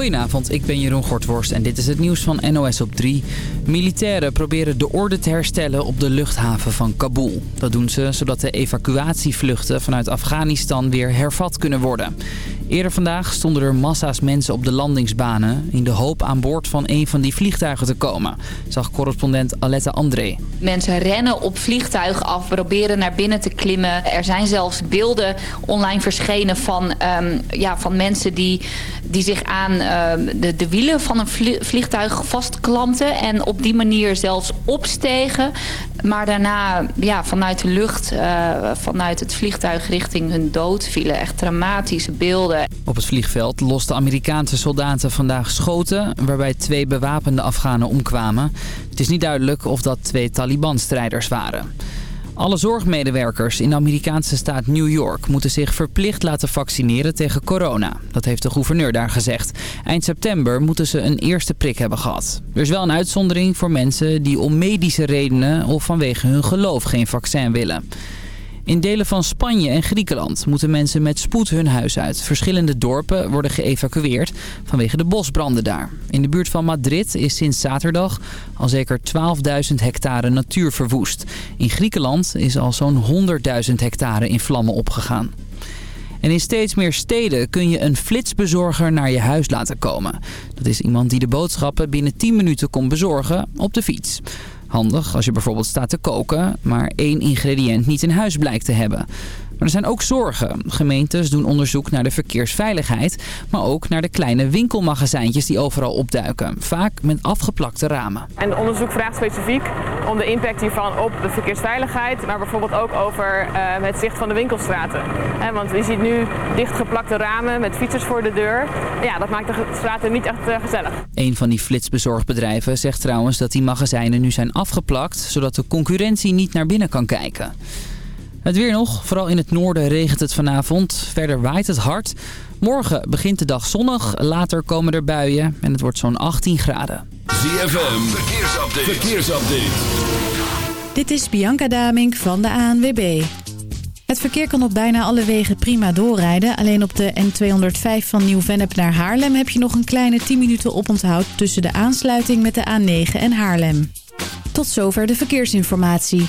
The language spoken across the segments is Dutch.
Goedenavond, ik ben Jeroen Gortworst en dit is het nieuws van NOS op 3. Militairen proberen de orde te herstellen op de luchthaven van Kabul. Dat doen ze zodat de evacuatievluchten vanuit Afghanistan weer hervat kunnen worden. Eerder vandaag stonden er massa's mensen op de landingsbanen... in de hoop aan boord van een van die vliegtuigen te komen, zag correspondent Aletta André. Mensen rennen op vliegtuigen af, proberen naar binnen te klimmen. Er zijn zelfs beelden online verschenen van, um, ja, van mensen die, die zich aan de, de wielen van een vliegtuig vastklanten... en op die manier zelfs opstegen. Maar daarna ja, vanuit de lucht, uh, vanuit het vliegtuig richting hun dood vielen. Echt dramatische beelden. Op het vliegveld losten Amerikaanse soldaten vandaag schoten... waarbij twee bewapende Afghanen omkwamen. Het is niet duidelijk of dat twee Taliban-strijders waren. Alle zorgmedewerkers in de Amerikaanse staat New York moeten zich verplicht laten vaccineren tegen corona. Dat heeft de gouverneur daar gezegd. Eind september moeten ze een eerste prik hebben gehad. Er is wel een uitzondering voor mensen die om medische redenen of vanwege hun geloof geen vaccin willen. In delen van Spanje en Griekenland moeten mensen met spoed hun huis uit. Verschillende dorpen worden geëvacueerd vanwege de bosbranden daar. In de buurt van Madrid is sinds zaterdag al zeker 12.000 hectare natuur verwoest. In Griekenland is al zo'n 100.000 hectare in vlammen opgegaan. En in steeds meer steden kun je een flitsbezorger naar je huis laten komen. Dat is iemand die de boodschappen binnen 10 minuten komt bezorgen op de fiets. Handig als je bijvoorbeeld staat te koken, maar één ingrediënt niet in huis blijkt te hebben. Maar er zijn ook zorgen. Gemeentes doen onderzoek naar de verkeersveiligheid, maar ook naar de kleine winkelmagazijntjes die overal opduiken. Vaak met afgeplakte ramen. En onderzoek vraagt specifiek om de impact hiervan op de verkeersveiligheid, maar bijvoorbeeld ook over uh, het zicht van de winkelstraten. He, want je ziet nu dichtgeplakte ramen met fietsers voor de deur. Ja, dat maakt de straten niet echt uh, gezellig. Een van die flitsbezorgbedrijven zegt trouwens dat die magazijnen nu zijn afgeplakt, zodat de concurrentie niet naar binnen kan kijken. Het weer nog. Vooral in het noorden regent het vanavond. Verder waait het hard. Morgen begint de dag zonnig. Later komen er buien. En het wordt zo'n 18 graden. ZFM. Verkeersupdate. Verkeersupdate. Dit is Bianca Damink van de ANWB. Het verkeer kan op bijna alle wegen prima doorrijden. Alleen op de N205 van Nieuw-Vennep naar Haarlem... heb je nog een kleine 10 minuten oponthoud... tussen de aansluiting met de A9 en Haarlem. Tot zover de verkeersinformatie.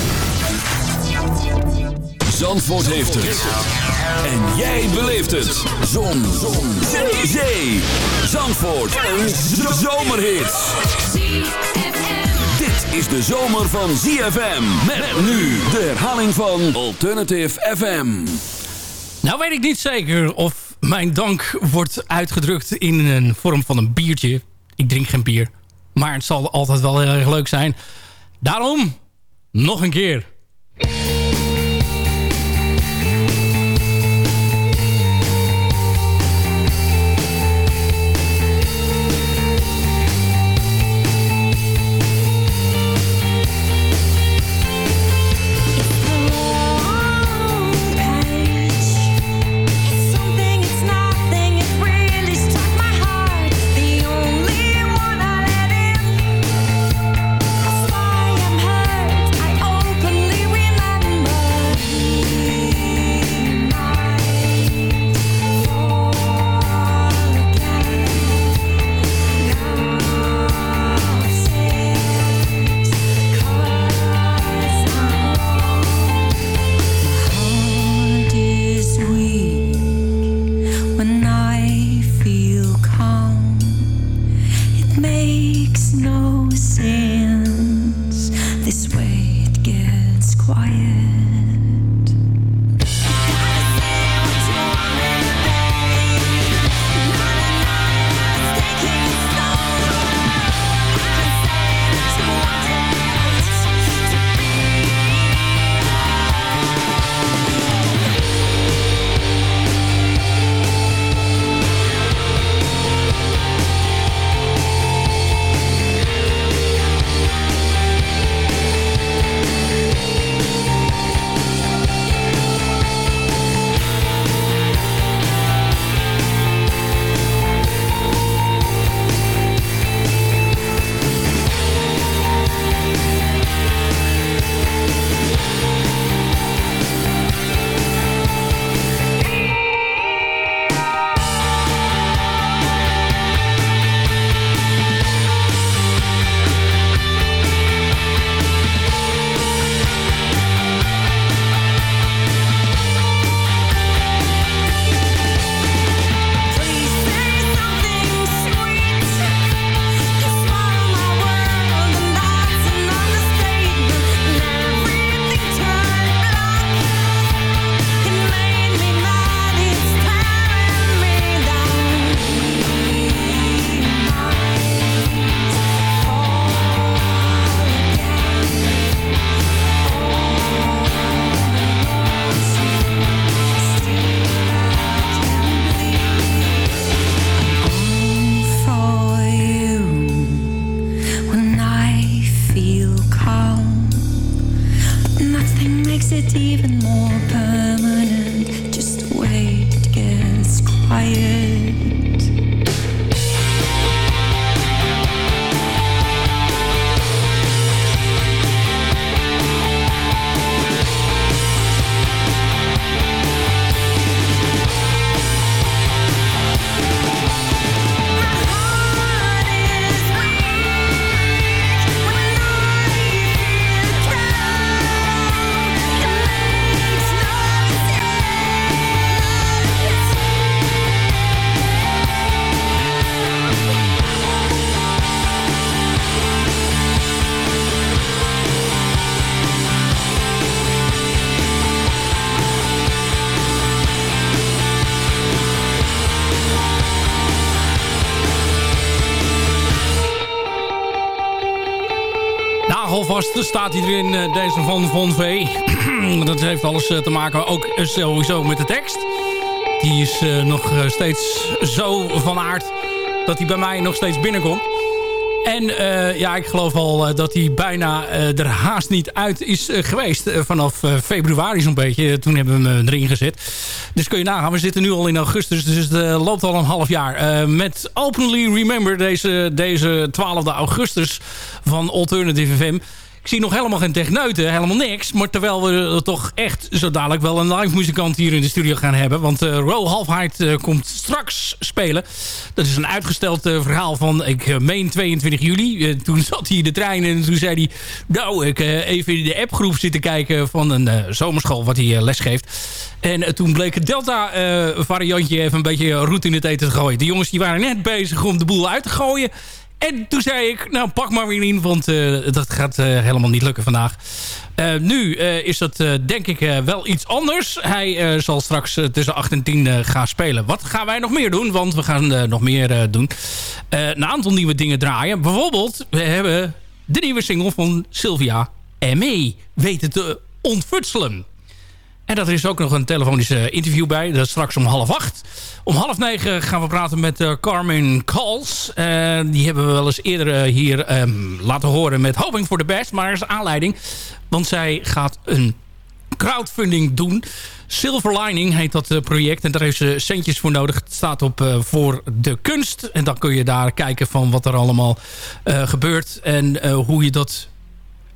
Zandvoort heeft het. En jij beleeft het. Zon. Zon. Zee. Zandvoort. Een zomerhit. Dit is de zomer van ZFM. Met nu de herhaling van Alternative FM. Nou weet ik niet zeker of mijn dank wordt uitgedrukt in een vorm van een biertje. Ik drink geen bier. Maar het zal altijd wel heel erg leuk zijn. Daarom nog een keer. Nagelvast staat hij erin, eh, deze van Von V. dat heeft alles eh, te maken ook eh, sowieso met de tekst. Die is nog steeds zo van aard dat hij bij mij nog steeds binnenkomt. En ja, ik geloof al dat hij bijna er haast niet uit is geweest. vanaf februari zo'n beetje. Toen hebben we hem erin gezet. Dus kun je nagaan, we zitten nu al in augustus. Dus het loopt al een half jaar. Met Openly Remember deze, deze 12 augustus van Alternative FM. Ik zie nog helemaal geen techneuten, helemaal niks. Maar terwijl we toch echt zo dadelijk wel een live muzikant hier in de studio gaan hebben. Want uh, Ro Halfheid uh, komt straks spelen. Dat is een uitgesteld verhaal van, ik meen 22 juli. Toen zat hij in de trein en toen zei hij... Nou, ik even in de appgroep zitten kijken van een zomerschool wat hij les geeft. En toen bleek het Delta variantje even een beetje roet in het eten te gooien. De jongens die waren net bezig om de boel uit te gooien. En toen zei ik, nou pak maar weer in, want uh, dat gaat uh, helemaal niet lukken vandaag. Uh, nu is dat denk ik wel iets anders. Hij zal straks tussen 8 en 10 gaan spelen. Wat gaan wij nog meer doen? Want we gaan nog meer doen. een aantal nieuwe dingen draaien. Bijvoorbeeld, we hebben de nieuwe single van Sylvia M.E. weten te ontfutselen. En dat er is ook nog een telefonisch interview bij. Dat is straks om half acht. Om half negen gaan we praten met uh, Carmen Calls. Uh, die hebben we wel eens eerder uh, hier um, laten horen met Hoping for the Best. Maar er is aanleiding. Want zij gaat een crowdfunding doen. Silver Lining heet dat project. En daar heeft ze centjes voor nodig. Het staat op voor de kunst. En dan kun je daar kijken van wat er allemaal gebeurt. En hoe je dat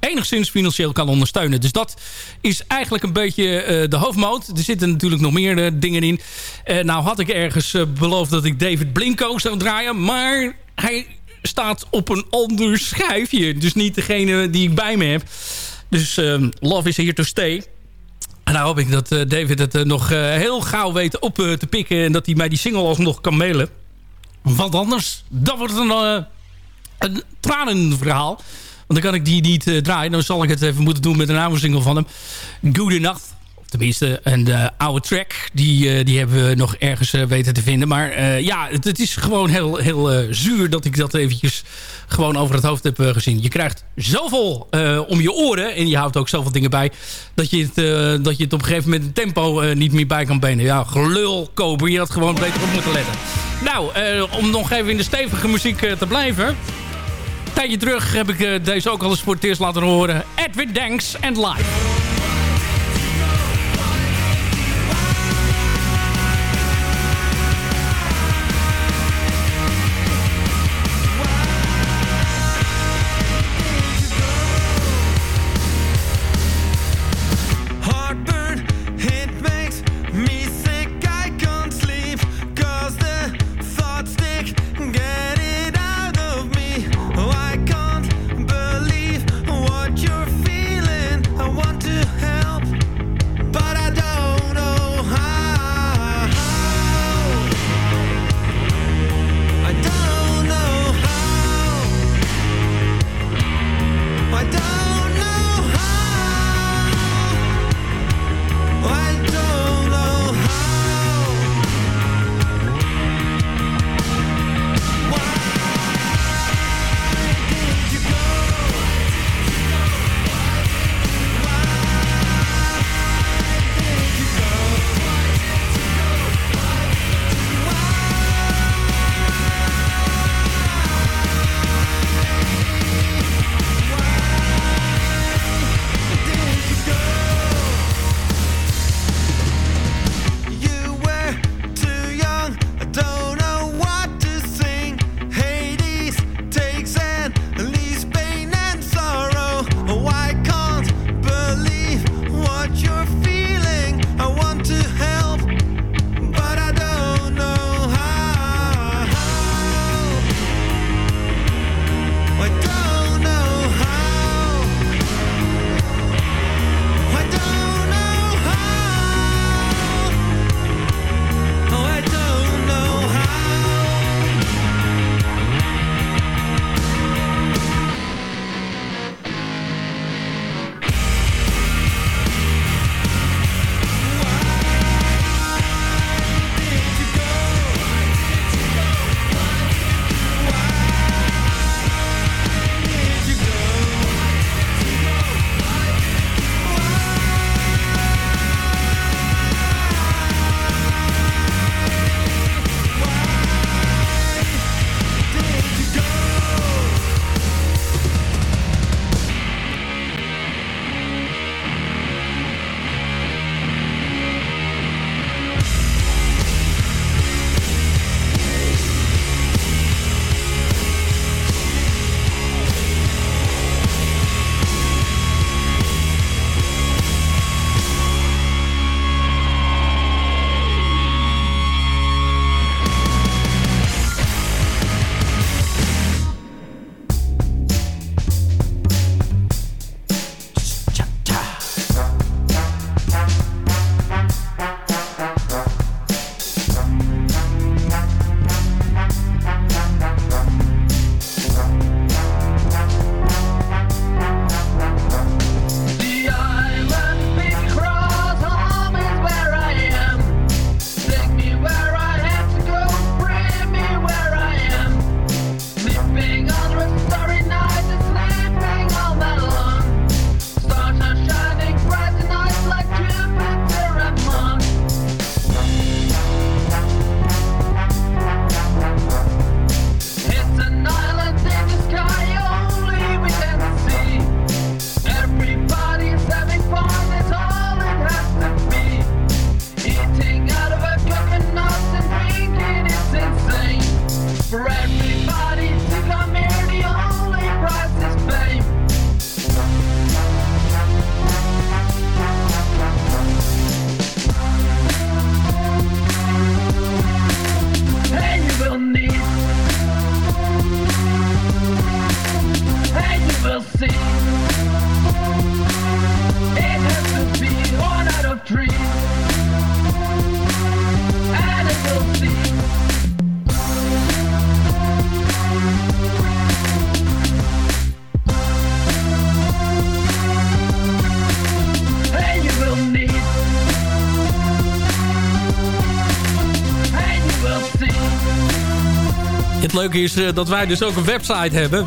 enigszins financieel kan ondersteunen. Dus dat is eigenlijk een beetje uh, de hoofdmoot. Er zitten natuurlijk nog meer uh, dingen in. Uh, nou had ik ergens beloofd dat ik David Blinko zou draaien. Maar hij staat op een ander schijfje. Dus niet degene die ik bij me heb. Dus Love is here to stay. En nou hoop ik dat David het nog heel gauw weet op te pikken. En dat hij mij die single alsnog kan mailen. Want anders, dan wordt een, een tranenverhaal. Want dan kan ik die niet uh, draaien. Dan zal ik het even moeten doen met een oude single van hem. Of tenminste, een oude track. Die, uh, die hebben we nog ergens weten te vinden. Maar ja, het, het, is gewoon heel, heel zuur dat ik dat eventjes gewoon over het hoofd heb gezien. Je krijgt zoveel om je oren. En je houdt ook zoveel dingen bij. Dat je het, dat je het op een gegeven moment tempo niet meer bij kan benen. Ja, gelul kopen. Je had gewoon beter op moeten letten. Nou, om nog even in de stevige muziek te blijven tijdje terug heb ik uh, deze ook al eens voor laten horen. Edwin Danks and Live. Is eh, dat wij dus ook een website hebben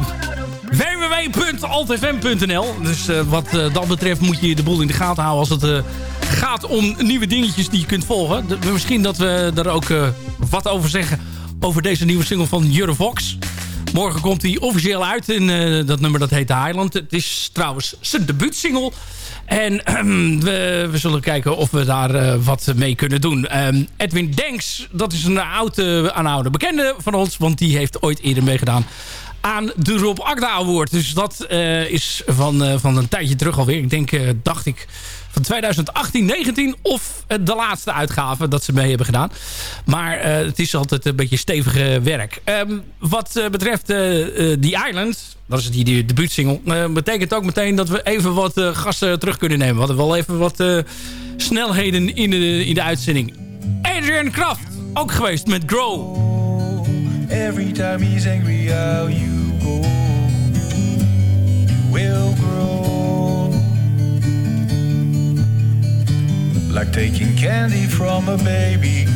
www.altfm.nl Dus eh, wat eh, dat betreft moet je de boel in de gaten houden als het gaat om nieuwe dingetjes die je kunt volgen. Misschien dat we daar ook wat over zeggen over deze nieuwe single van Jurre Vox. Morgen komt hij officieel uit en dat nummer dat heet The Highland. Het is trouwens zijn debuutsingle. En we, zullen kijken of we daar eh, wat mee kunnen doen. Ehm, Edwin Denks, dat is een oude, een bekende van ons. Want die heeft ooit eerder meegedaan aan de Rob Agda Award. Dus dat eh, is van, eh, van een tijdje terug alweer. Ik denk, dacht ik, van 2018, 19 of eh, de laatste uitgave dat ze mee hebben gedaan. Maar eh, het is altijd een beetje stevige werk. Ehm, wat eh, betreft eh, eh, The Island, dat is die, die debuutsingle, eh, betekent ook meteen dat we even wat eh, gasten terug kunnen nemen. We hadden wel even wat eh, snelheden in de, in de uitzending. Adrian Kraft, ook geweest met Grow. Every time he's angry, how you go, you will grow. Like taking candy from a baby,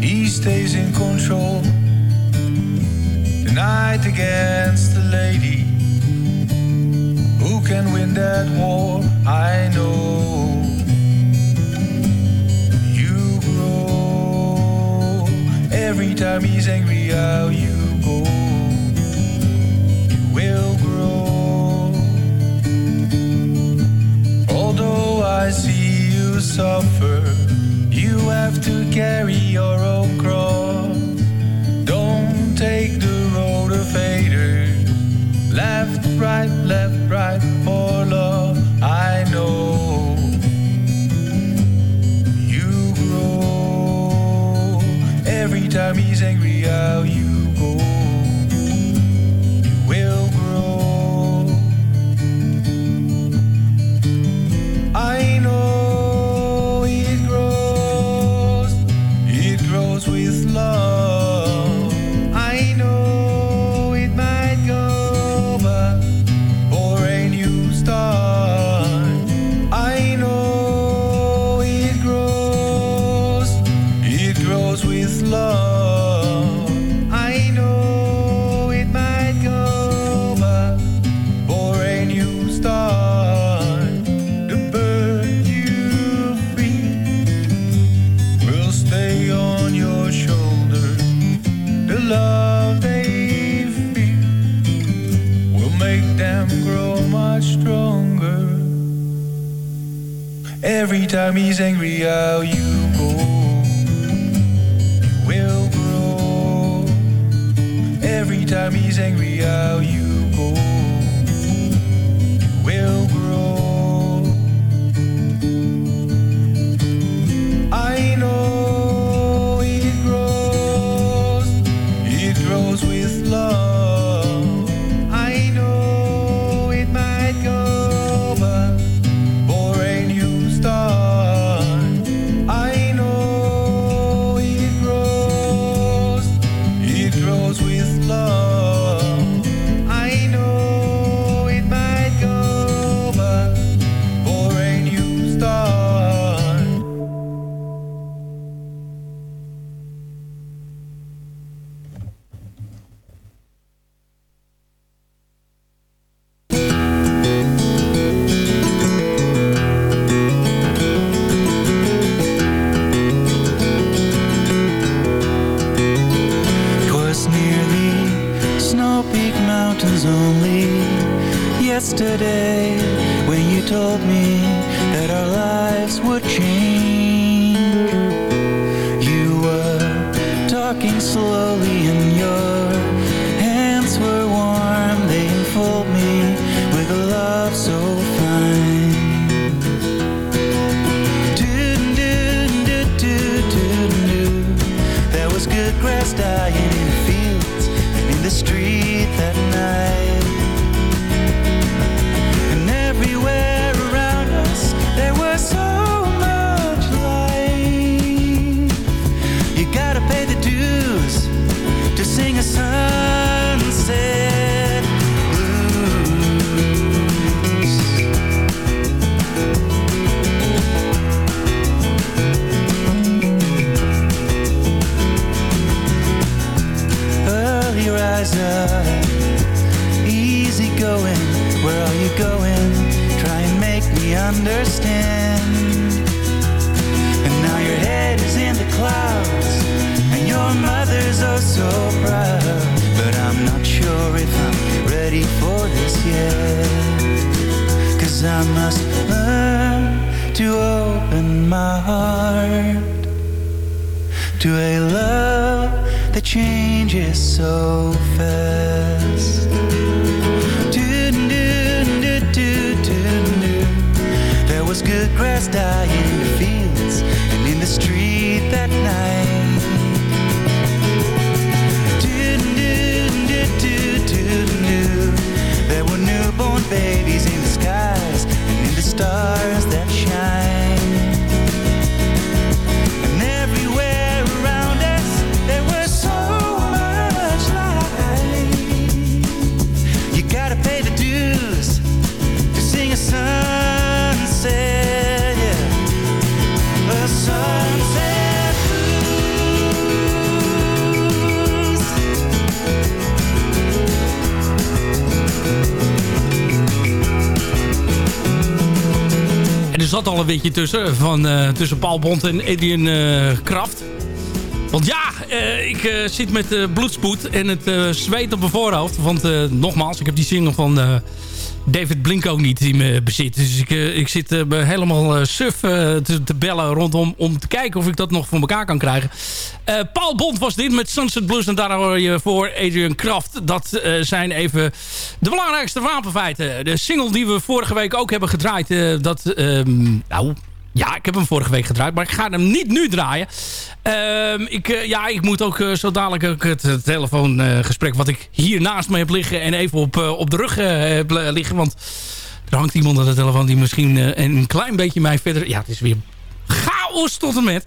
he stays in control. The night against the lady, who can win that war? I know. You grow every time he's angry. How you go, you will grow. Suffer, you have to carry your own cross. Angry, how you I must learn to open my heart to a love that changes so fast. There was good grass dying zat al een beetje tussen, van, eh, tussen Paul Bond en Adrian eh, Kraft. Want ja, eh, ik zit met bloedspoed en het zweet op mijn voorhoofd. Want nogmaals, ik heb die single van David Blink ook niet in mijn bezit. Dus ik, eh, ik zit eh, helemaal eh, suf te, te bellen rondom om te kijken of ik dat nog voor elkaar kan krijgen. Paul Bond was dit met Sunset Blues en daar hoor je voor Adrian Kraft. Dat zijn even de belangrijkste wapenfeiten. De single die we vorige week ook hebben gedraaid, dat... ehm, nou, ja, ik heb hem vorige week gedraaid, maar ik ga hem niet nu draaien. Ehm, ik, eh, ja, ik moet ook eh, zo dadelijk ook het, telefoongesprek wat ik hier naast me heb liggen... en even op, eh, op de rug eh, heb eh, liggen. Want er hangt iemand aan de telefoon die misschien eh, een klein beetje mij verder... Ja, het is weer chaos tot en met.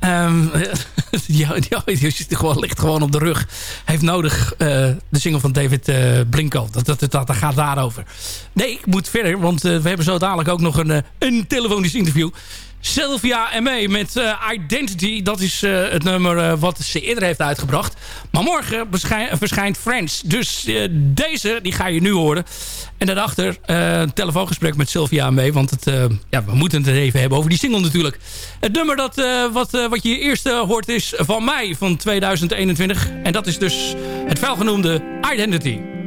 Ehm ja, ja, die zit gewoon, ligt gewoon op de rug. Heeft nodig eh, de single van David eh Blinko. Dat, dat, dat, gaat daarover. Nee, ik moet verder, want eh, we hebben zo dadelijk ook nog een, een telefonisch interview. Sylvia mee met Identity. Dat is het nummer wat ze eerder heeft uitgebracht. Maar morgen verschijnt Friends. Dus deze, die ga je nu horen. En daarachter een telefoongesprek met Sylvia mee. Want het, ja, we moeten het even hebben over die single natuurlijk. Het nummer dat, wat, wat je eerst eh, hoort is van mei van 2021. En dat is dus het felgenoemde Identity.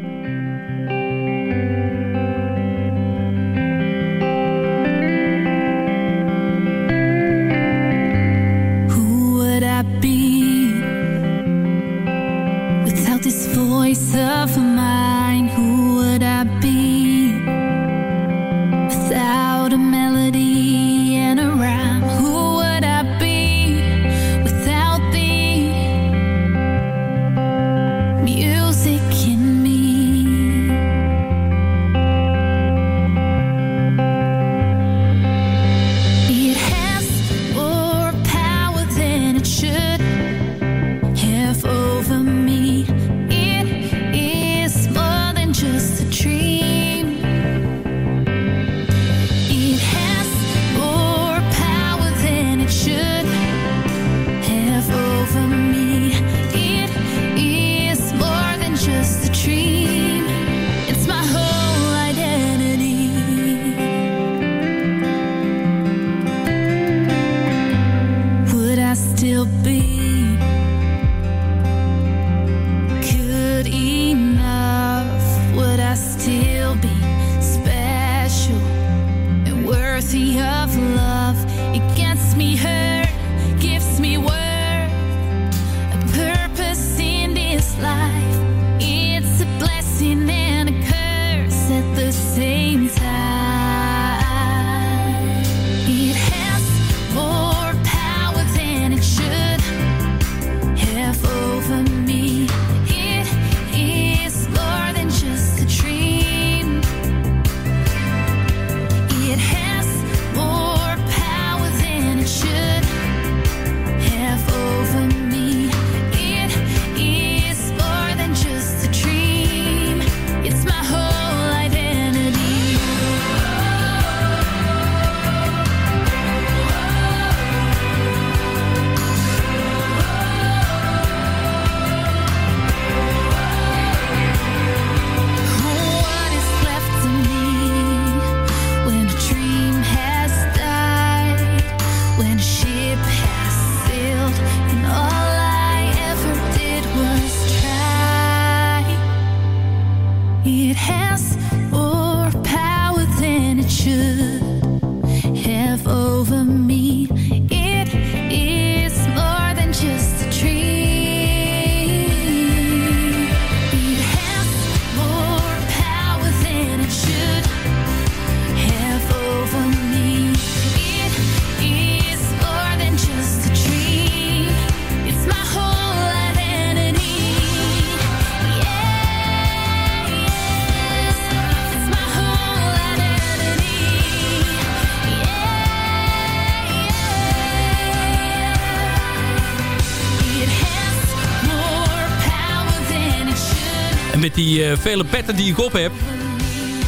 Met die eh, vele petten die ik op heb.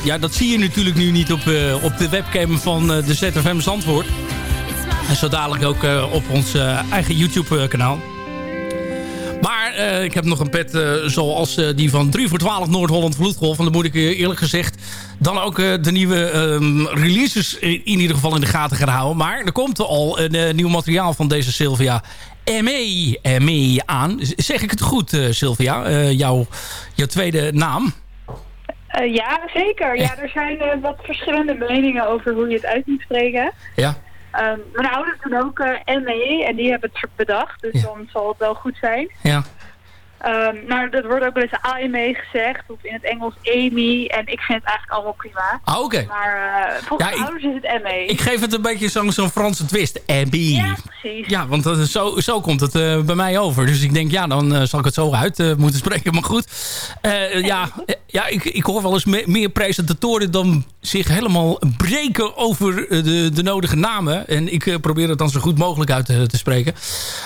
Ja, dat zie je natuurlijk nu niet op, eh, op de webcam van eh, de ZFM Zandvoort. En zo dadelijk ook op ons eigen YouTube kanaal. Maar ik heb nog een pet zoals die van 3 voor 12 Noord-Holland Vloedgolf. En dan moet ik eerlijk gezegd dan ook de nieuwe ehm, releases in, in ieder geval in de gaten gaan houden. Maar er komt al een nieuw materiaal van deze Sylvia ME, ME aan. Zeg ik het goed, eh, Sylvia? Eh, jouw, jouw tweede naam? Eh, ja, zeker. Ja, er zijn wat verschillende meningen over hoe je het uit moet spreken. Ja. Ehm, mijn ouders doen ook eh ME en die hebben het bedacht, dus dan zal het wel goed zijn. Ja. Ehm nou, dat wordt ook wel eens AME gezegd, of in het Engels Amy, en ik vind het eigenlijk allemaal prima. Ah, oké. Maar eh, volgens Ja, ik- ouders is het ME. Ik geef het een beetje zo'n zo'n Franse twist. ME. Ja, precies. Ja, want dat zo, zo komt het eh, bij mij over. Dus ik denk, ja, dan eh, zal ik het zo uit moeten spreken. Maar goed, ja, ja ik, ik hoor wel eens me- meer presentatoren dan zich helemaal breken over de, de nodige namen. En ik probeer het dan zo goed mogelijk uit te, te spreken.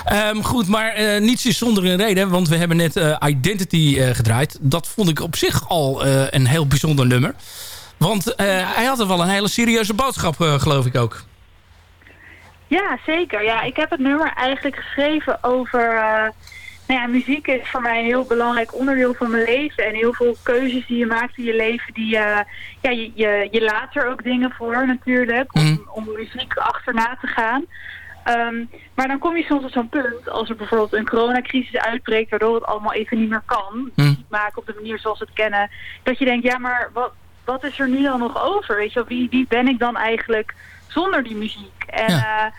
Ehm, goed, maar niets is zonder een reden. Want we hebben net eh, Identity eh, gedraaid. Dat vond ik op zich al eh, een heel bijzonder nummer. Want hij had er wel een hele serieuze boodschap, geloof ik ook. Ja, zeker. Ja, ik heb het nummer eigenlijk geschreven over... nou ja, muziek is voor mij een heel belangrijk onderdeel van mijn leven. En heel veel keuzes die je maakt in je leven, die, ja, je, je, je laat er ook dingen voor natuurlijk, om, om muziek achterna te gaan. Ehm, maar dan kom je soms op zo'n punt, als er bijvoorbeeld een coronacrisis uitbreekt, waardoor het allemaal even niet meer kan, muziek maken op de manier zoals we het kennen, dat je denkt, ja, maar wat, wat is er nu dan nog over? Weet je, wie, wie ben ik dan eigenlijk zonder die muziek? En ja,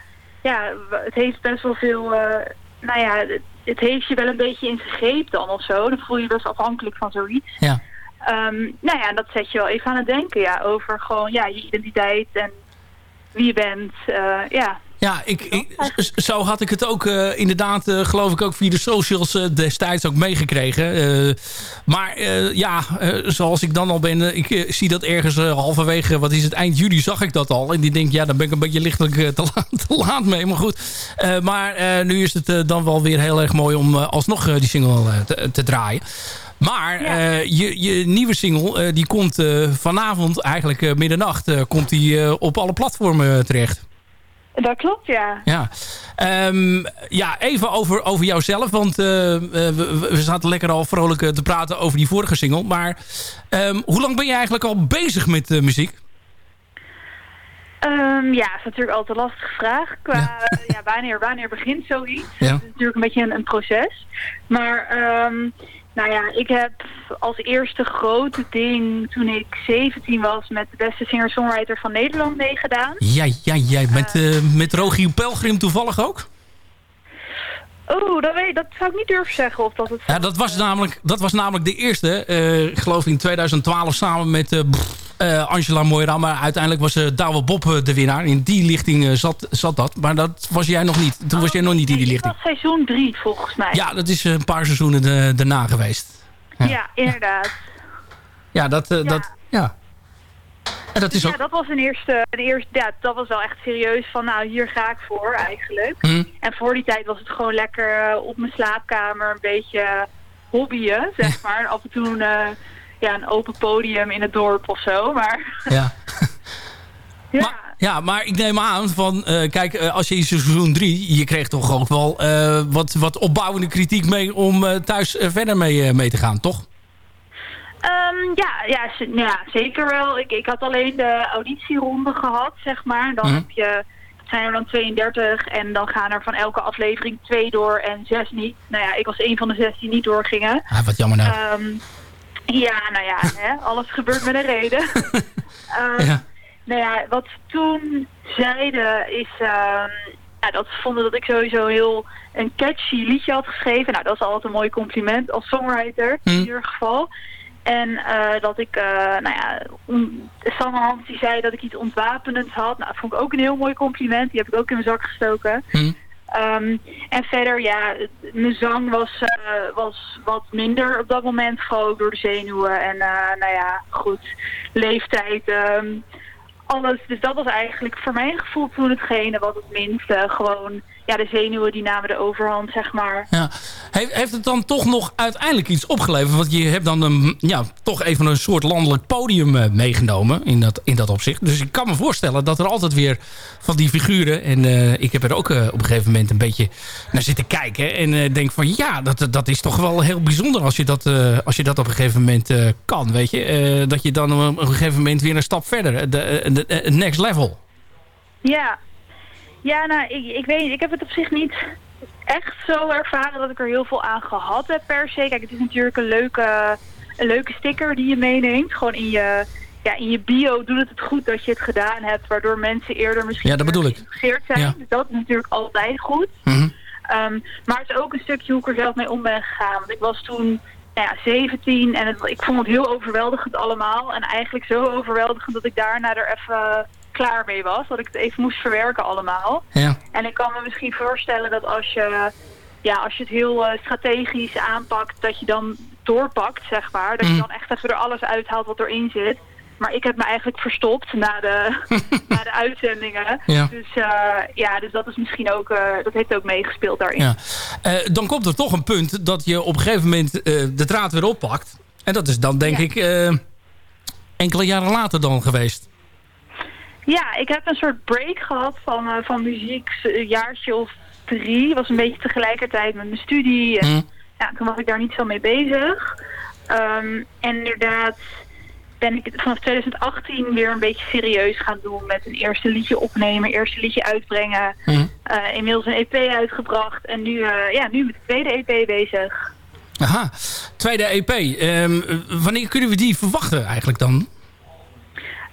ja w- het heeft best wel veel, eh, nou ja, het, het heeft je wel een beetje in zijn greep dan of zo. Dan voel je je best afhankelijk van zoiets. Ja. Ehm, nou ja, dat zet je wel even aan het denken, ja, over gewoon ja, je identiteit en wie je bent. eh, ja. Ja, ik, ik, zo had ik het ook eh, inderdaad, eh, geloof ik ook via de socials eh, destijds ook meegekregen. Maar ja, zoals ik dan al ben, ik zie dat ergens halverwege, wat is het, eind juli zag ik dat al. En die denk, ja, daar ben ik een beetje lichtelijk te, laat, te laat mee. Maar goed, maar nu is het dan wel weer heel erg mooi om alsnog die single te, te draaien. Maar je, je nieuwe single, die komt vanavond, eigenlijk middernacht, komt die op alle platformen terecht. Dat klopt, ja. Ja, Ehm, ja even over, over jouzelf. Want eh, eh, we, we zaten lekker al vrolijk eh, te praten over die vorige single. Maar ehm, hoe lang ben je eigenlijk al bezig met muziek? Ehm, ja, dat is natuurlijk altijd een lastige vraag. Qua ja. wanneer, wanneer begint zoiets? Ja. Dat is natuurlijk een beetje een, een proces. Maar ehm, nou ja, ik heb als eerste grote ding toen ik 17 was met de beste singer-songwriter van Nederland meegedaan. Ja, ja, jij met, eh, met Rogier Pelgrim toevallig ook? Oh, dat, weet, dat zou ik niet durven zeggen of dat het... Ja, dat was namelijk, dat was namelijk de eerste. eh, ik geloof in 2012 samen met eh, eh, Angela Moira. Maar uiteindelijk was uh, Douwe Bob eh, de winnaar. In die lichting zat, zat dat. Maar dat was jij nog niet. Toen was jij nog niet in die Dat lichting. was seizoen 3 volgens mij. Ja, dat is een paar seizoenen de- daarna geweest. Ja, inderdaad. Ja, dat... eh, dat ja. En dat is ook... Ja, dat was een eerste, een eerste ja, dat was wel echt serieus van nou hier ga ik voor eigenlijk. Hm. En voor die tijd was het gewoon lekker op mijn slaapkamer een beetje hobbyen, zeg maar. En af en toe ja, een open podium in het dorp of zo, maar Ja. ja. Maar, ja, maar ik neem aan van... eh, kijk, eh, als je in seizoen 3... Je kreeg toch ook wel eh, wat, wat opbouwende kritiek mee... om thuis verder mee, mee te gaan, toch? Ehm, ja, ja, z- ja, zeker wel. Ik, ik had alleen de auditieronde gehad, zeg maar. Dan Mhm. heb je, zijn er dan 32 en dan gaan er van elke aflevering twee door en zes niet. Nou ja, ik was een van de zes die niet doorgingen. Ah, wat jammer nou. Ehm, ja, nou ja, hè, alles gebeurt met een reden. Ehm, Ja. Nou ja, wat ze toen zeiden is ehm, ja, dat ze vonden dat ik sowieso heel een catchy liedje had geschreven. Nou, dat is altijd een mooi compliment als songwriter in Hm. ieder geval. En eh, dat ik, eh, nou ja, Sanne Hans die zei dat ik iets ontwapenends had. Nou, dat vond ik ook een heel mooi compliment. Die heb ik ook in mijn zak gestoken. Hm. Ehm, en verder, ja, mijn zang was, eh, was wat minder op dat moment. Ook door de zenuwen. En eh, nou ja, goed, leeftijd, ehm, alles. Dus dat was eigenlijk voor mijn gevoel toen hetgene wat het minste. Gewoon, ja, de zenuwen die namen de overhand, zeg maar. Ja. Heeft, heeft het dan toch nog uiteindelijk iets opgeleverd? Want je hebt dan een, ja, toch even een soort landelijk podium eh, meegenomen in dat, in dat opzicht. Dus ik kan me voorstellen dat er altijd weer van die figuren... en eh, ik heb er ook eh, op een gegeven moment een beetje naar zitten kijken... en denk van ja, dat, dat is toch wel heel bijzonder als je dat, als je dat op een gegeven moment kan. Weet je? Dat je dan op een gegeven moment weer een stap verder, de, de, de next level. Ja, ja nou, ik, ik weet niet, ik heb het op zich niet echt zo ervaren dat ik er heel veel aan gehad heb per se. Kijk, het is natuurlijk een leuke, een leuke sticker die je meeneemt. Gewoon in je, ja, in je bio doet het het goed dat je het gedaan hebt, waardoor mensen eerder misschien Ja, dat bedoel ik. geïnteresseerd zijn. Ja. Dus dat is natuurlijk altijd goed. Mhm. Ehm, maar het is ook een stukje hoe ik er zelf mee om ben gegaan. Want ik was toen nou ja, 17 en het, ik vond het heel overweldigend allemaal. En eigenlijk zo overweldigend dat ik daarna er even klaar mee was. Dat ik het even moest verwerken allemaal. Ja. En ik kan me misschien voorstellen dat als je, ja, als je het heel eh, strategisch aanpakt, dat je dan doorpakt, zeg maar. Dat je Mhm. dan echt even er alles uithaalt wat erin zit. Maar ik heb me eigenlijk verstopt na de, na de uitzendingen. Ja. Dus eh, ja, dus dat is misschien ook, eh, dat heeft ook meegespeeld daarin. Ja. Dan komt er toch een punt dat je op een gegeven moment de draad weer oppakt. En dat is dan denk Ja. ik enkele jaren later dan geweest. Ja, ik heb een soort break gehad van, eh, van muziek, een jaartje of drie. was een beetje tegelijkertijd met mijn studie. En, Hm. ja, toen was ik daar niet zo mee bezig. Ehm, en inderdaad ben ik het vanaf 2018 weer een beetje serieus gaan doen met een eerste liedje opnemen, eerste liedje uitbrengen. Hm. Eh, inmiddels een EP uitgebracht en nu, eh, ja, nu met de tweede EP bezig. Aha, tweede EP. Ehm, eh, wanneer kunnen we die verwachten eigenlijk dan?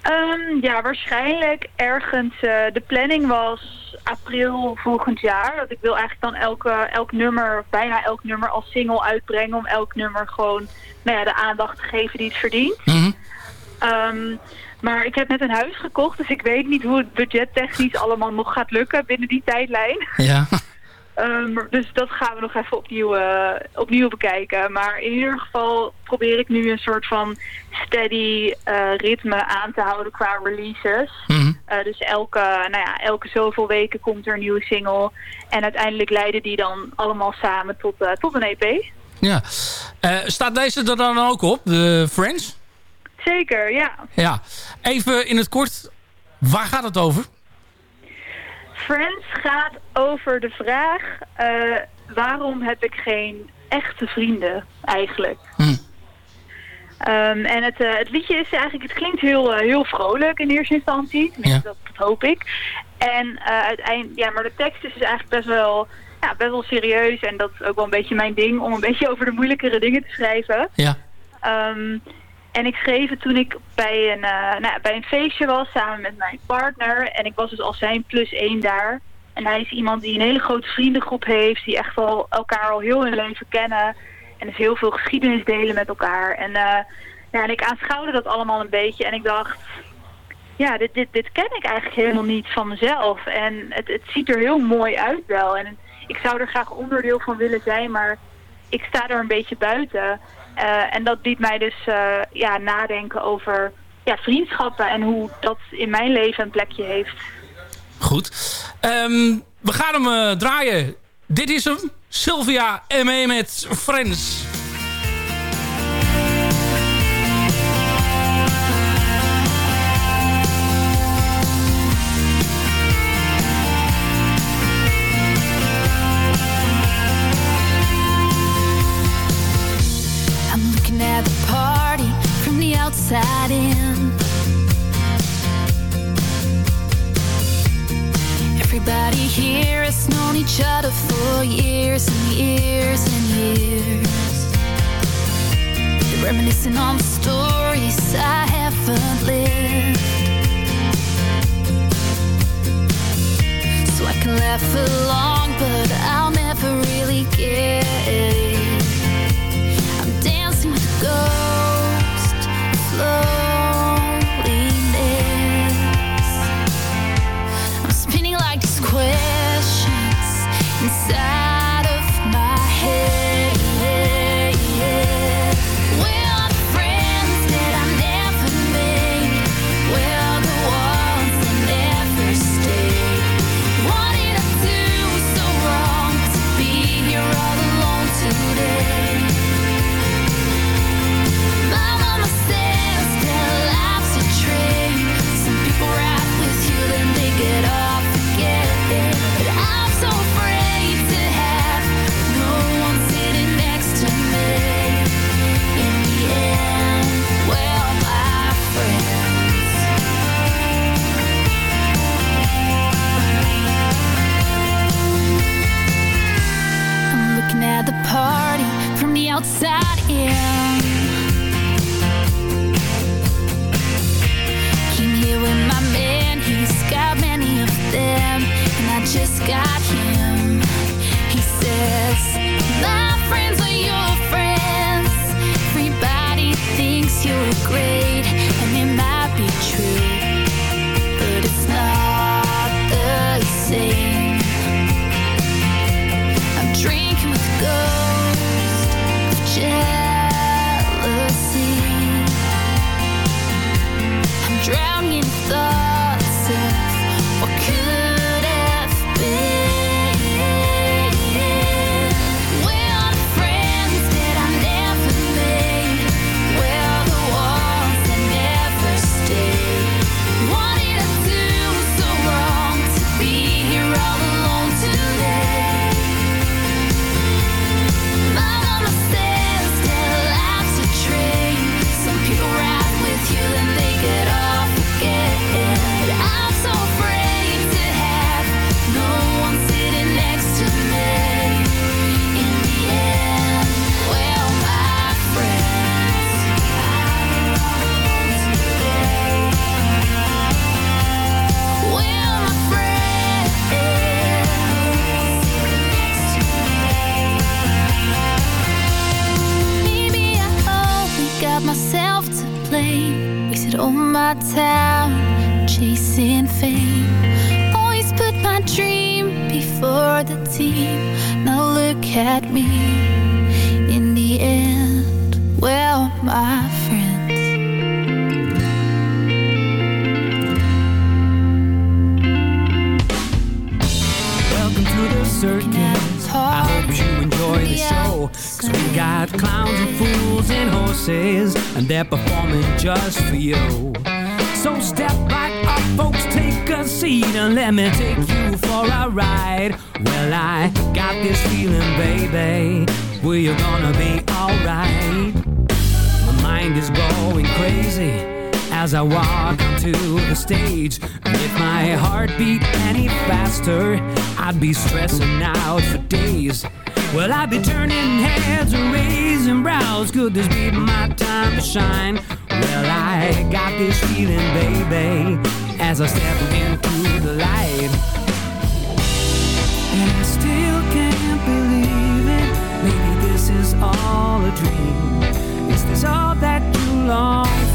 Ehm, ja, waarschijnlijk ergens. eh, de planning was april volgend jaar. Dat ik wil eigenlijk dan elke, elk nummer, bijna elk nummer als single uitbrengen. Om elk nummer gewoon nou ja, de aandacht te geven die het verdient. Mhm. Ehm, maar ik heb net een huis gekocht, dus ik weet niet hoe het budgettechnisch allemaal nog gaat lukken binnen die tijdlijn. Ja. Ehm, dus dat gaan we nog even opnieuw, eh, opnieuw bekijken. Maar in ieder geval probeer ik nu een soort van steady eh, ritme aan te houden qua releases. Mhm. Eh, dus elke, nou ja, elke zoveel weken komt er een nieuwe single. En uiteindelijk leiden die dan allemaal samen tot, tot een EP. ja. Staat deze er dan ook op, de Friends? Zeker, ja. Ja. Even in het kort, waar gaat het over? Friends gaat over de vraag... eh, waarom heb ik geen echte vrienden eigenlijk? Hm. Ehm, en het, eh, het liedje is eigenlijk... Het klinkt heel, eh, heel vrolijk in eerste instantie. Ja. dat, dat hoop ik. En eh uiteindelijk... Ja, maar de tekst is dus eigenlijk best wel... Ja, best wel serieus. En dat is ook wel een beetje mijn ding... om een beetje over de moeilijkere dingen te schrijven. Ja. Ehm, en ik schreef het toen ik bij een, eh, nou, bij een feestje was samen met mijn partner. En ik was dus al zijn plus één daar. En hij is iemand die een hele grote vriendengroep heeft. Die echt wel elkaar al heel hun leven kennen. En dus heel veel geschiedenis delen met elkaar. En, eh, ja, en ik aanschouwde dat allemaal een beetje. En ik dacht, ja, dit, dit, dit ken ik eigenlijk helemaal niet van mezelf. En het, het ziet er heel mooi uit wel. En ik zou er graag onderdeel van willen zijn, maar ik sta er een beetje buiten. Eh, en dat liet mij dus eh, ja, nadenken over ja, vriendschappen en hoe dat in mijn leven een plekje heeft. Goed. Ehm, we gaan hem eh, draaien. Dit is hem. Sylvia M.E. met Friends. Outside in. Everybody here has known each other for years and years and years. They're reminiscing on the stories I haven't lived. So I can laugh along, as I step into the light. And I still can't believe it. Maybe this is all a dream. Is this all that you long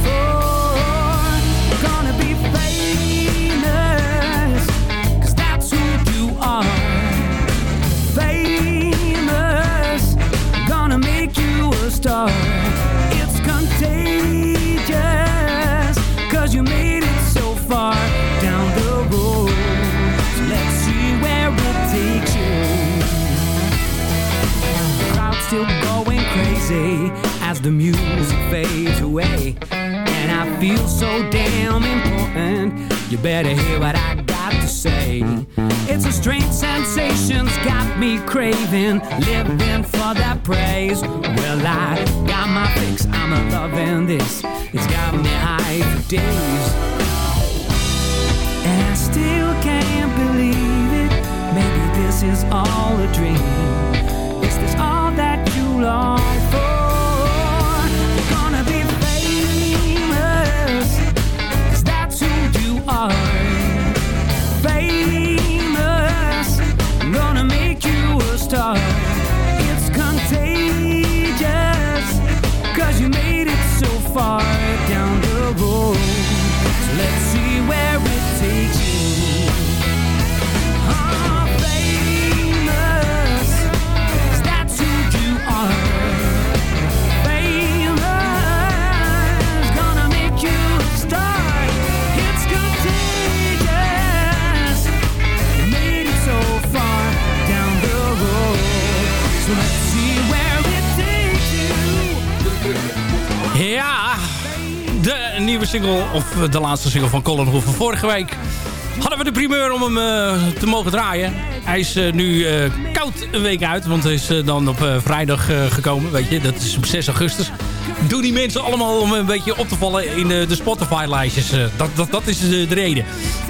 the music fades away. And I feel so damn important. You better hear what I got to say. It's a strange sensation's got me craving, living for that praise. Well, I got my fix, I'm a loving this. It's got me high for days. And I still can't believe it. Maybe this is all a dream. Is this all that you long een nieuwe single, of eh, de laatste single van Colin Hoover. Vorige week hadden we de primeur om hem eh, te mogen draaien. Hij is eh, nu koud een week uit, want hij is dan op vrijdag gekomen. Weet je, dat is op 6 augustus. Doen die mensen allemaal om een beetje op te vallen in de Spotify-lijstjes. dat, dat, dat is de reden.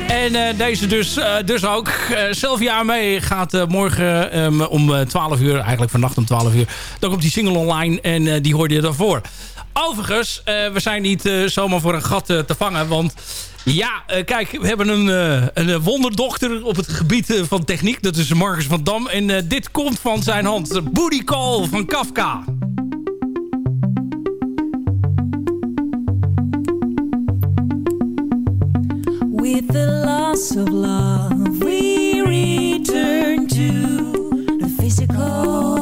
En deze dus, dus ook. Sylvia mee gaat morgen ehm, om 12 uur, eigenlijk vannacht om 12 uur. Dan komt die single online en die hoorde je daarvoor. Overigens, eh, we zijn niet eh, zomaar voor een gat eh, te vangen. Want ja, kijk, we hebben een, een wonderdokter op het gebied van techniek. Dat is Marcus van Dam. En dit komt van zijn hand. Booty Call van Kafka. With the loss of love, we return to the physical.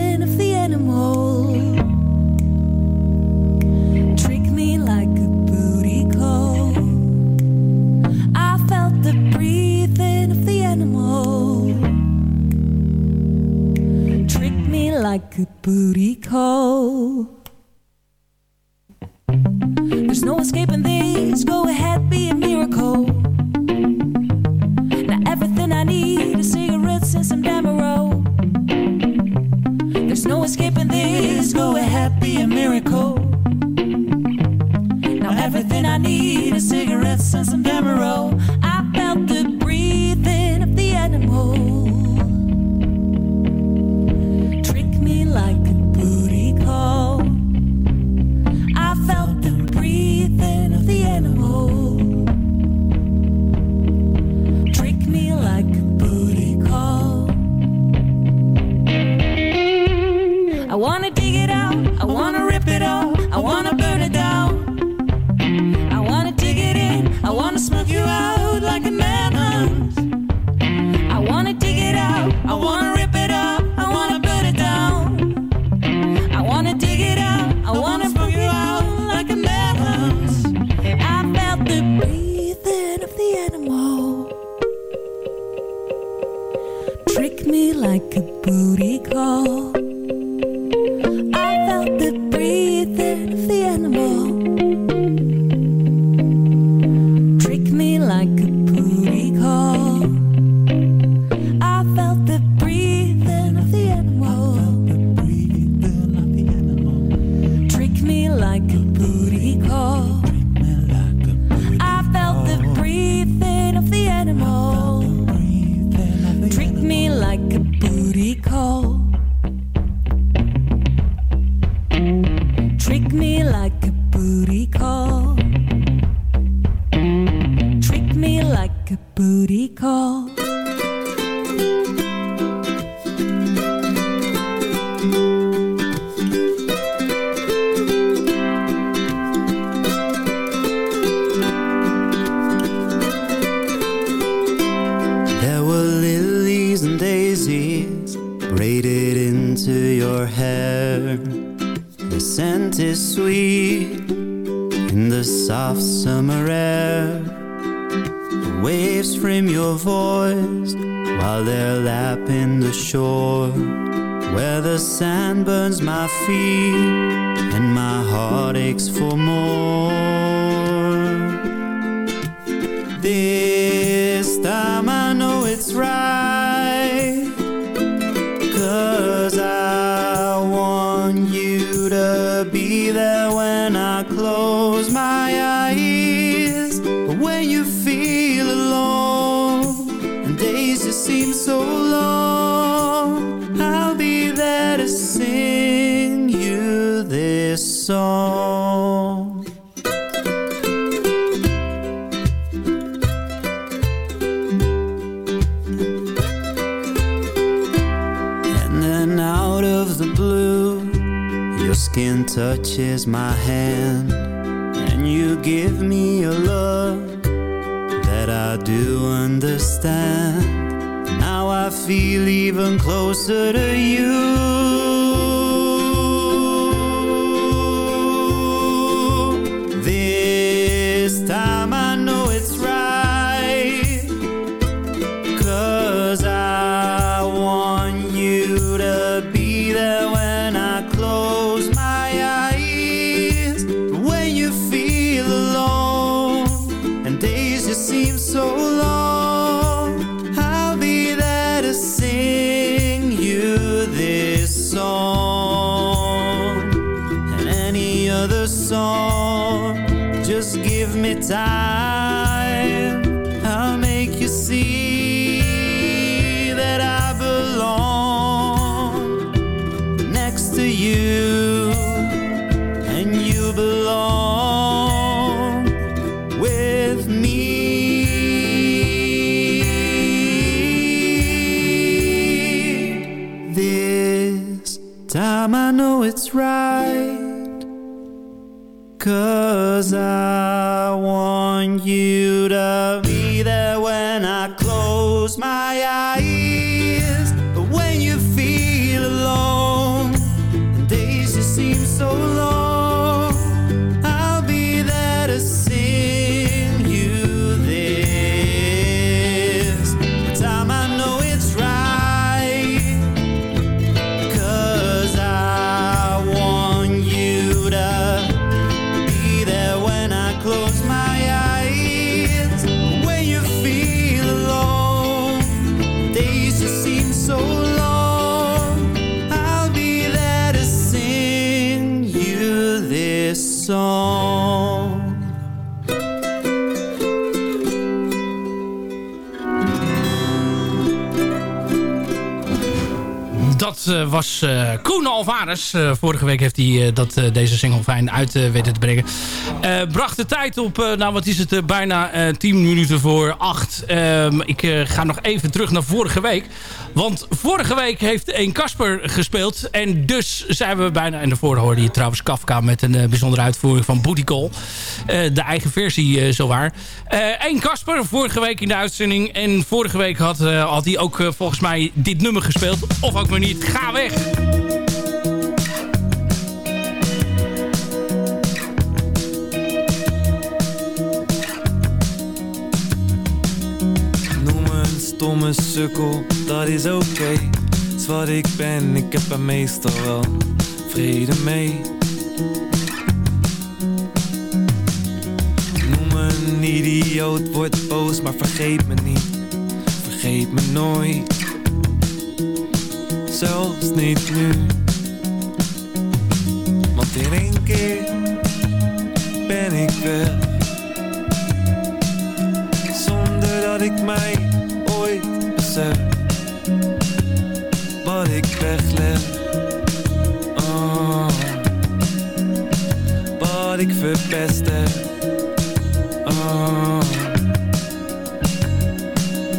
like a booty call. There's no escaping this. Go ahead, be a miracle. Now everything I need is cigarettes and some Demerol. There's no escaping this. Go ahead, be a miracle. Now everything I need is cigarettes and some Demerol. is sweet in the soft summer air. The waves frame your voice while they're lapping the shore. Where the sand burns my feet and my heart aches for zullen song. Just give me time, Cause I Dat eh, was eh Koen Alvarez. Eh, vorige week heeft hij dat, deze single fijn uit weten te brengen. Bracht de tijd op, nou wat is het, bijna eh 10 minuten voor 8. Ehm, ik ga nog even terug naar vorige week. Want vorige week heeft een Kasper gespeeld. En dus zijn we bijna... En daarvoor hoorde je trouwens Kafka met een eh, bijzondere uitvoering van Booty Call. Eh, de eigen versie eh, zowaar. Eén Kasper vorige week in de uitzending. En vorige week had, had hij ook volgens mij dit nummer gespeeld. Of ook maar niet. Ga weg! Stomme sukkel, dat is oké. Is wat ik ben, ik heb er meestal wel vrede mee. Noem me een idioot, word boos, maar vergeet me niet. Vergeet me nooit. Zelfs niet nu. Ik verpest oh.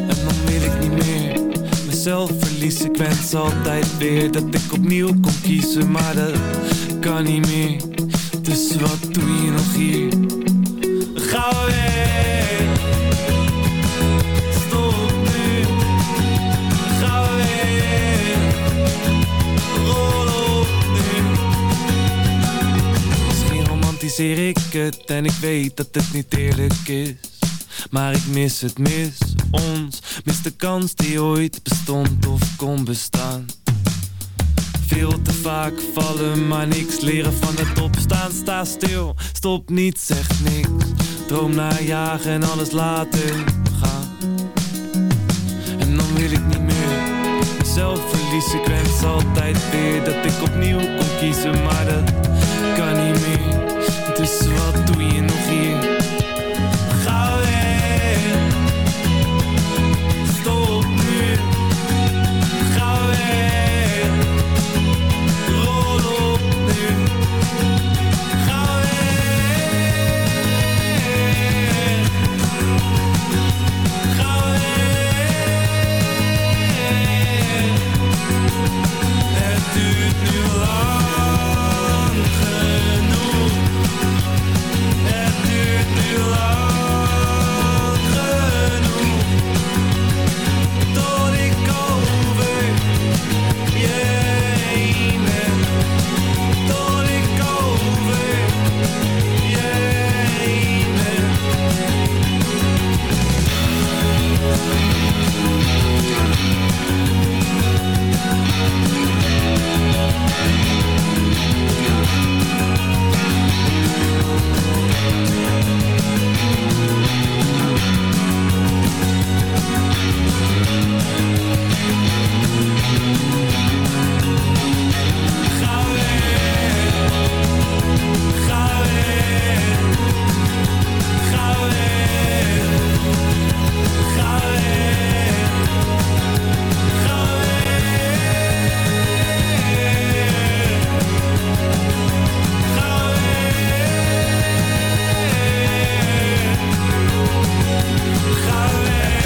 En dan wil ik niet meer mezelf verliezen Ik wens altijd weer dat ik opnieuw kon kiezen Maar dat kan niet meer Dus wat doe je nog hier? Romantiseer ik het en ik weet dat het niet eerlijk is. Maar ik mis het, mis ons, mis de kans die ooit bestond of kon bestaan. Veel te vaak vallen, maar niks leren van het opstaan. Sta stil, stop niet, zeg niks. Droom naar jagen en alles laten gaan. En dan wil ik niet meer mezelf verliezen. Ik wens altijd weer dat ik opnieuw kon kiezen, maar dat kan niet meer. Dus wat doe je nog hier? Javier.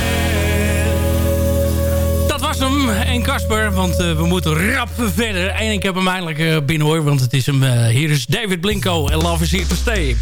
En Casper, want eh, we moeten rap verder. En ik heb hem eindelijk uh, binnen hoor, want het is hem. Eh, hier is David Blinko en Love is Here to Stay.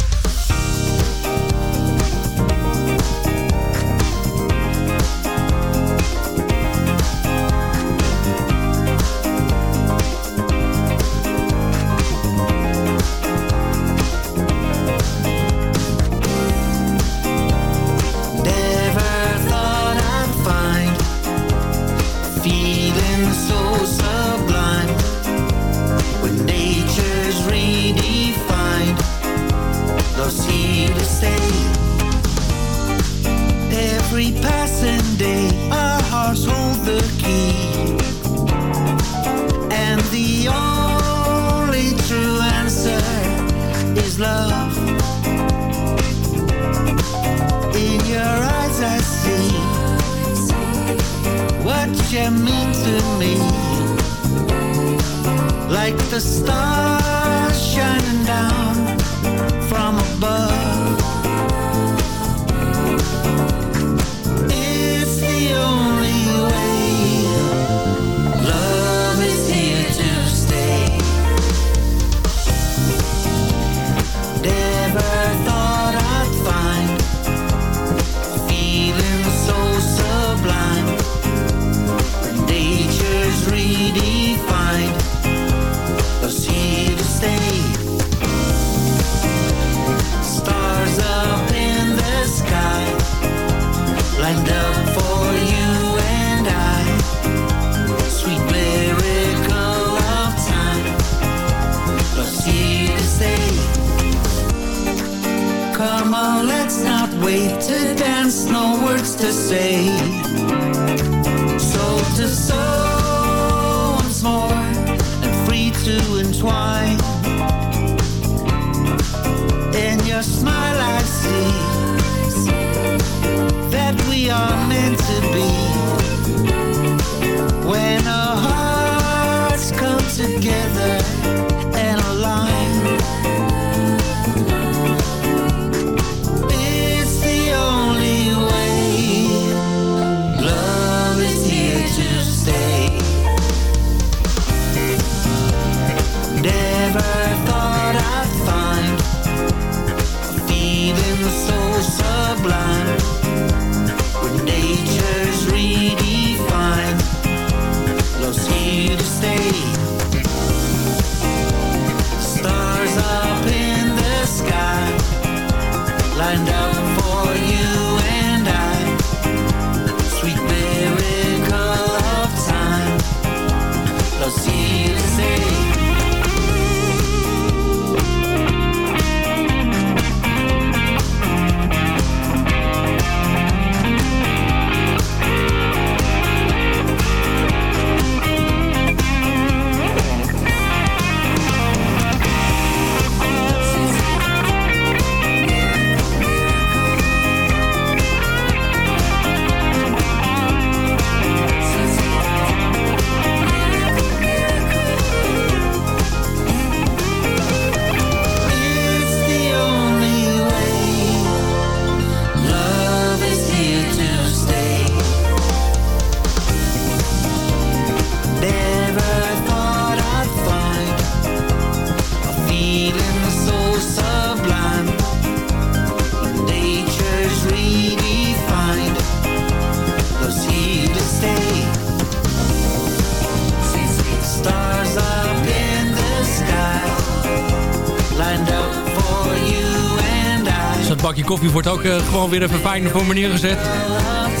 Koffie wordt ook eh, gewoon weer even fijn voor me neergezet.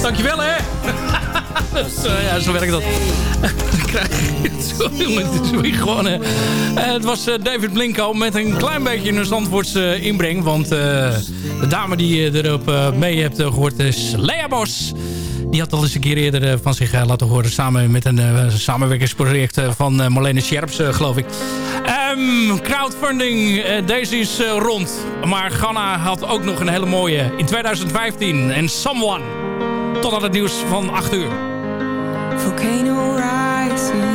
Dankjewel hè! Dus, ja, zo werkt dat. Dan krijg het zo, gewoon... eh, het was David Blinko met een klein beetje een Zandvoortse inbreng. Want de dame die je erop mee hebt eh, gehoord is Lea Bos. Die had al eens een keer eerder van zich laten horen... samen met een samenwerkingsproject van Marlene Scherps, geloof ik. Crowdfunding, eh, deze is eh, rond. Maar Ghana had ook nog een hele mooie in 2015. En Someone. Tot aan het nieuws van 8 uur. Volcano rising,